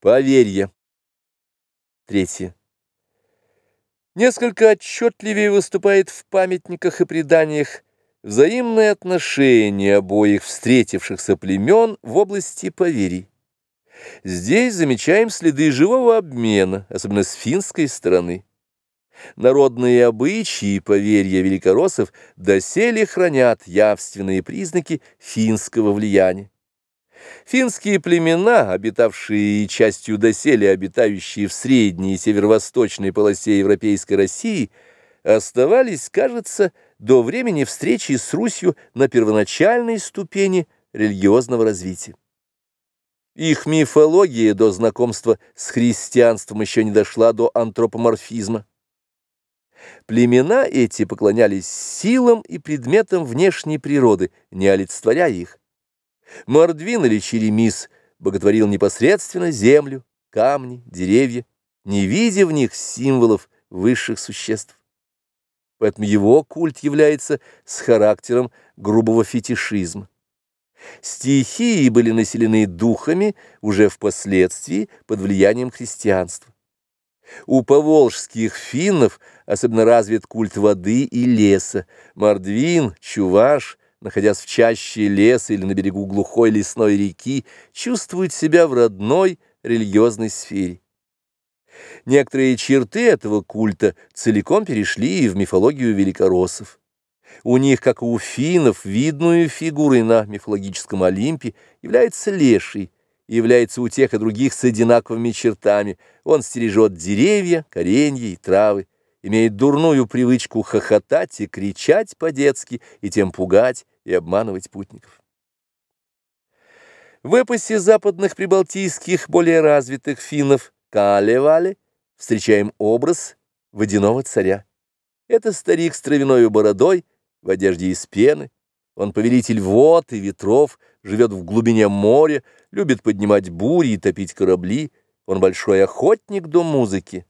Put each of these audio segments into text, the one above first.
Поверье. Третье. Несколько отчетливее выступает в памятниках и преданиях взаимное отношение обоих встретившихся племен в области поверий. Здесь замечаем следы живого обмена, особенно с финской стороны. Народные обычаи и поверья великороссов доселе хранят явственные признаки финского влияния. Финские племена, обитавшие и частью доселе обитающие в средней северо-восточной полосе Европейской России, оставались, кажется, до времени встречи с Русью на первоначальной ступени религиозного развития. Их мифология до знакомства с христианством еще не дошла до антропоморфизма. Племена эти поклонялись силам и предметам внешней природы, не олицетворяя их. Мордвин или Черемис боготворил непосредственно землю, камни, деревья, не видя в них символов высших существ. Поэтому его культ является с характером грубого фетишизма. Стихии были населены духами уже впоследствии под влиянием христианства. У поволжских финнов особенно развит культ воды и леса. Мордвин, Чуваш, находясь в чаще леса или на берегу глухой лесной реки, чувствует себя в родной религиозной сфере. Некоторые черты этого культа целиком перешли и в мифологию великороссов. У них, как и у финнов, видную фигурой на мифологическом Олимпе является леший, является у тех и других с одинаковыми чертами. Он стережет деревья, коренья и травы, имеет дурную привычку хохотать и кричать по-детски, и тем пугать и обманывать путников. В эпосе западных прибалтийских более развитых финнов Калевале встречаем образ водяного царя. Это старик с травяной бородой, в одежде из пены. Он повелитель вод и ветров, живет в глубине моря, любит поднимать бури и топить корабли. Он большой охотник до музыки.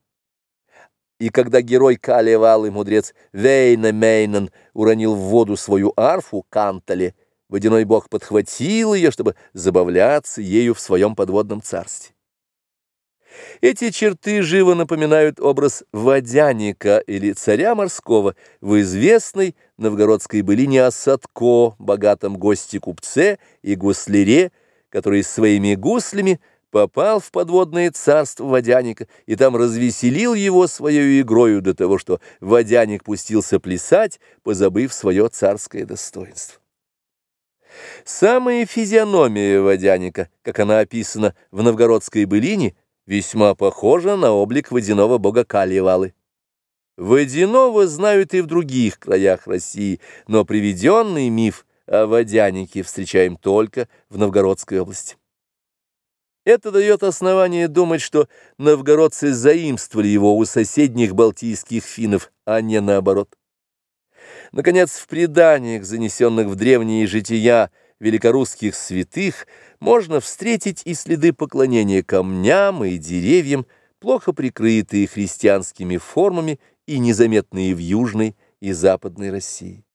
И когда герой Калевал и мудрец Вейна Мейнен уронил в воду свою арфу Кантале, водяной бог подхватил ее, чтобы забавляться ею в своем подводном царстве. Эти черты живо напоминают образ водяника или царя морского в известной новгородской былине о Садко, богатом госте-купце и гуслере, который своими гуслями попал в подводное царство водяника и там развеселил его своей игрою до того, что водяник пустился плясать, позабыв свое царское достоинство. Самая физиономия водяника, как она описана в новгородской былине, весьма похожа на облик водяного бога Калиевалы. Водяного знают и в других краях России, но приведенный миф о водянике встречаем только в Новгородской области. Это дает основание думать, что новгородцы заимствовали его у соседних балтийских финнов, а не наоборот. Наконец, в преданиях, занесенных в древние жития великорусских святых, можно встретить и следы поклонения камням и деревьям, плохо прикрытые христианскими формами и незаметные в Южной и Западной России.